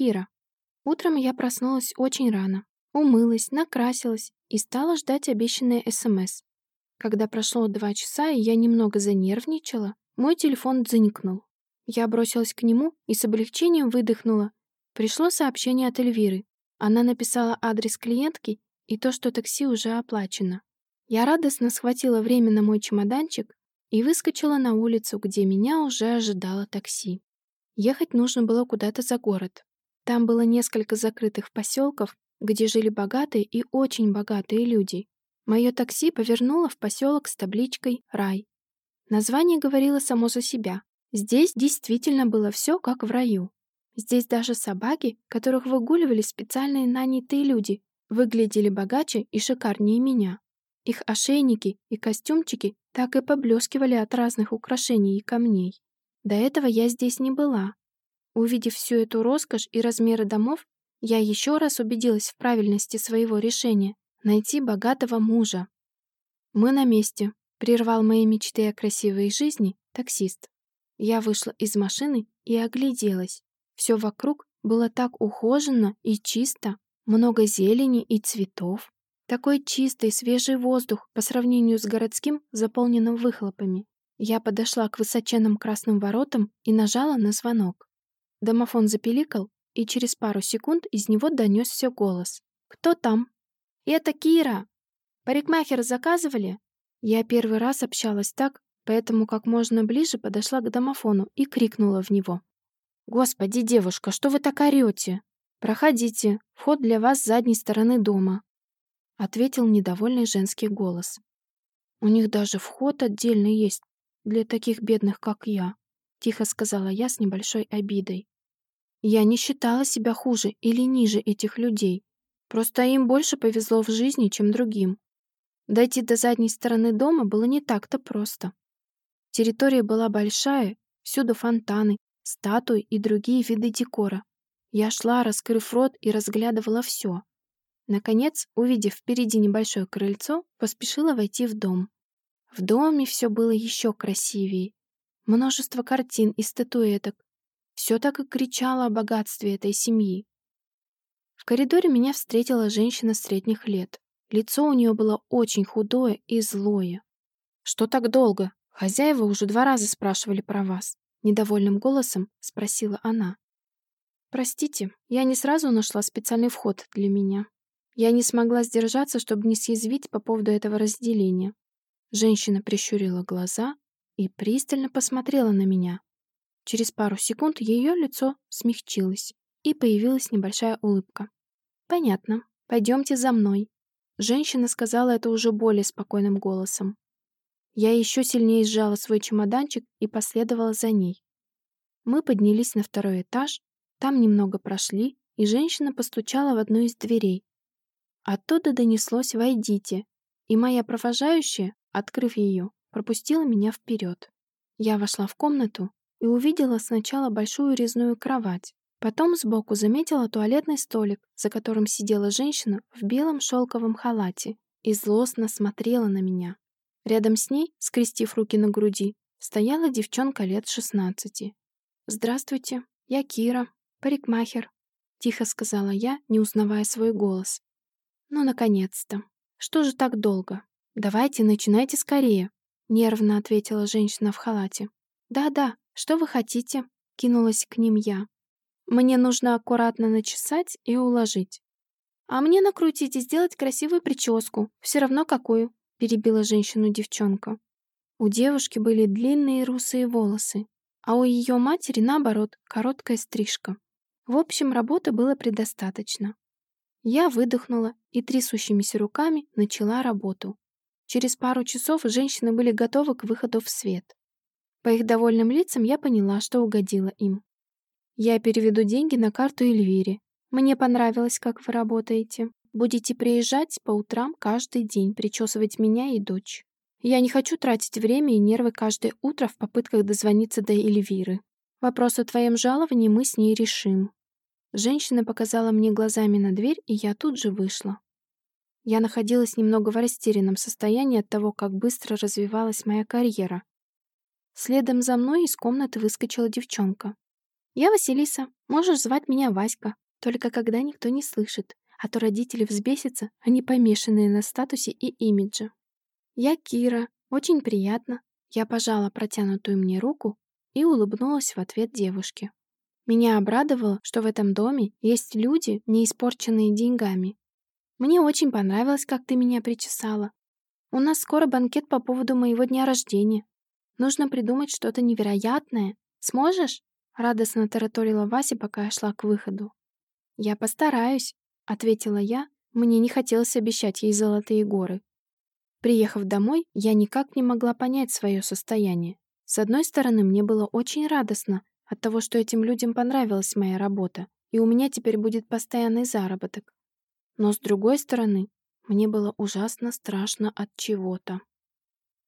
Кира. Утром я проснулась очень рано, умылась, накрасилась и стала ждать обещанное СМС. Когда прошло два часа, и я немного занервничала, мой телефон заникнул. Я бросилась к нему и с облегчением выдохнула. Пришло сообщение от Эльвиры. Она написала адрес клиентки и то, что такси уже оплачено. Я радостно схватила временно мой чемоданчик и выскочила на улицу, где меня уже ожидало такси. Ехать нужно было куда-то за город. Там было несколько закрытых поселков, где жили богатые и очень богатые люди. Мое такси повернуло в поселок с табличкой «Рай». Название говорило само за себя. Здесь действительно было все как в раю. Здесь даже собаки, которых выгуливали специальные нанятые люди, выглядели богаче и шикарнее меня. Их ошейники и костюмчики так и поблескивали от разных украшений и камней. До этого я здесь не была. Увидев всю эту роскошь и размеры домов, я еще раз убедилась в правильности своего решения — найти богатого мужа. «Мы на месте», — прервал мои мечты о красивой жизни таксист. Я вышла из машины и огляделась. Все вокруг было так ухоженно и чисто, много зелени и цветов. Такой чистый, свежий воздух по сравнению с городским, заполненным выхлопами. Я подошла к высоченным красным воротам и нажала на звонок. Домофон запеликал, и через пару секунд из него донесся голос. «Кто там?» «Это Кира! Парикмахер заказывали?» Я первый раз общалась так, поэтому как можно ближе подошла к домофону и крикнула в него. «Господи, девушка, что вы так орете? Проходите, вход для вас с задней стороны дома», ответил недовольный женский голос. «У них даже вход отдельный есть, для таких бедных, как я», — тихо сказала я с небольшой обидой. Я не считала себя хуже или ниже этих людей. Просто им больше повезло в жизни, чем другим. Дойти до задней стороны дома было не так-то просто. Территория была большая, всюду фонтаны, статуи и другие виды декора. Я шла, раскрыв рот, и разглядывала все. Наконец, увидев впереди небольшое крыльцо, поспешила войти в дом. В доме все было еще красивее. Множество картин и статуэток. Все так и кричало о богатстве этой семьи. В коридоре меня встретила женщина средних лет. Лицо у нее было очень худое и злое. «Что так долго? Хозяева уже два раза спрашивали про вас». Недовольным голосом спросила она. «Простите, я не сразу нашла специальный вход для меня. Я не смогла сдержаться, чтобы не съязвить по поводу этого разделения. Женщина прищурила глаза и пристально посмотрела на меня. Через пару секунд ее лицо смягчилось, и появилась небольшая улыбка. «Понятно. Пойдемте за мной». Женщина сказала это уже более спокойным голосом. Я еще сильнее сжала свой чемоданчик и последовала за ней. Мы поднялись на второй этаж, там немного прошли, и женщина постучала в одну из дверей. Оттуда донеслось «Войдите», и моя провожающая открыв ее, пропустила меня вперед. Я вошла в комнату и увидела сначала большую резную кровать, потом сбоку заметила туалетный столик, за которым сидела женщина в белом шелковом халате и злостно смотрела на меня. Рядом с ней, скрестив руки на груди, стояла девчонка лет шестнадцати. «Здравствуйте, я Кира, парикмахер», — тихо сказала я, не узнавая свой голос. «Ну, наконец-то! Что же так долго?» «Давайте, начинайте скорее», — нервно ответила женщина в халате. «Да-да, что вы хотите?» — кинулась к ним я. «Мне нужно аккуратно начесать и уложить». «А мне накрутить и сделать красивую прическу, все равно какую», — перебила женщину девчонка. У девушки были длинные русые волосы, а у ее матери, наоборот, короткая стрижка. В общем, работы было предостаточно. Я выдохнула и трясущимися руками начала работу. Через пару часов женщины были готовы к выходу в свет. По их довольным лицам я поняла, что угодила им. Я переведу деньги на карту Эльвире. Мне понравилось, как вы работаете. Будете приезжать по утрам каждый день, причесывать меня и дочь. Я не хочу тратить время и нервы каждое утро в попытках дозвониться до Эльвиры. Вопрос о твоем жаловании мы с ней решим. Женщина показала мне глазами на дверь, и я тут же вышла. Я находилась немного в растерянном состоянии от того, как быстро развивалась моя карьера. Следом за мной из комнаты выскочила девчонка. Я Василиса, можешь звать меня Васька, только когда никто не слышит, а то родители взбесятся, они помешанные на статусе и имидже. Я Кира, очень приятно. Я пожала протянутую мне руку и улыбнулась в ответ девушке. Меня обрадовало, что в этом доме есть люди, не испорченные деньгами. Мне очень понравилось, как ты меня причесала. У нас скоро банкет по поводу моего дня рождения. Нужно придумать что-то невероятное. Сможешь?» Радостно тараторила Вася, пока я шла к выходу. «Я постараюсь», — ответила я. Мне не хотелось обещать ей золотые горы. Приехав домой, я никак не могла понять свое состояние. С одной стороны, мне было очень радостно от того, что этим людям понравилась моя работа, и у меня теперь будет постоянный заработок. Но с другой стороны, мне было ужасно страшно от чего-то.